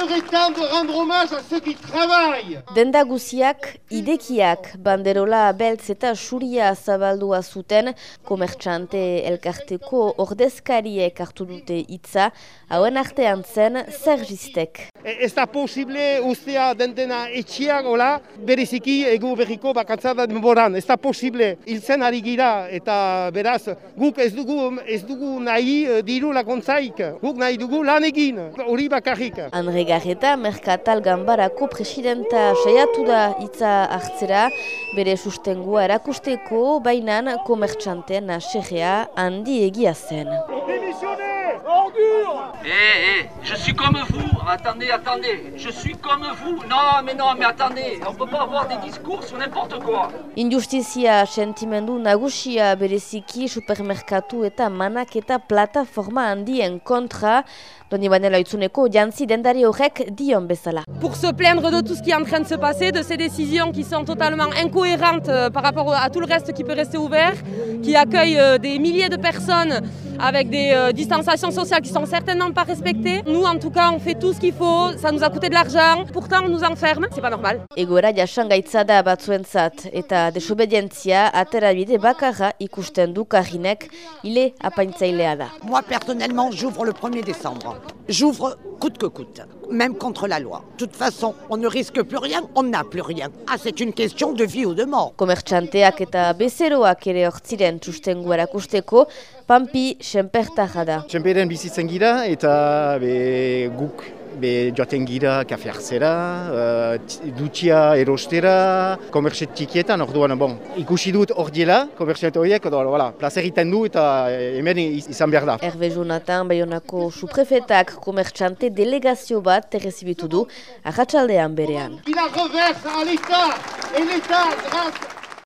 serait temps de rendre hommage à ceux qui travaillent. Denda guziak, idekiak, banderola beltz eta suria zabaldua zuten, komertxante elkarteko ordezkariek hartu dute hitza, hauen artean zen zergistek. E, Ez da posible ustea den dena etxiak, hola, bereziki egu berriko bakatzada denboran. Ez da posible hiltzen ari gira eta beraz guk ez dugu, ez dugu nahi eh, diru laguntzaik. Guk nahi dugu lan egin, hori bakarrik. Andre Garreta, Merkatal Gambarako presidenta saiatu da hitza hartzera, bere sustengua erakusteko, bainan komertxanten aserrea handi egia zen. Eh, eh, je suis comme vous. Attendez, attendez. Je suis comme vous. Non, mais non, mais attendez. On peut pas avoir des discours sur n'importe quoi. Injustizia sentimendu nagusia bereziki supermerkatu eta manak eta plataforma handien kontra, doni banela itzuneko jantzi dendari horrek dion bezala. pour se plaindre de tout ce qui est en train de se passer, de ces décisions qui sont totalement incohérentes euh, par rapport à tout le reste qui peut rester ouvert, qui accueille euh, des milliers de personnes avec des euh, distanciations sociales qui sont certainement pas respectées. Nous, en tout cas, on fait tout ce qu'il faut, ça nous a coûté de l'argent, pourtant on nous enferme, c'est pas normal. Egoera jasangaitza da batzuentzat eta desobedientzia aterabide bakarra ikusten du Karinek ile apaintzailea da. Moi, personnellement, j'ouvre le 1er décembre. J'ouvre coûte que coûte, même contre la loi. De toute façon, on ne risque plus rien, on n'a plus rien. Ah, c'est une question de vie ou de mort. Komertxanteak eta bezeroak ere hortziren sustengu erakusteko, Pampi senpertarra da. Txemperen bizitzen gira eta be, guk be, joaten gira kafe hartzera, uh, t- dutxia erostera, komertset txikietan, orduan, bon, ikusi dut hor diela, komertset horiek, edo, voilà, plazer egiten du eta eh, hemen iz- izan behar da. Hervé Jonathan Bayonako suprefetak komertxante delegazio bat errezibitu du, ahatsaldean berean. La reverse à l'État. Et l'État, grâce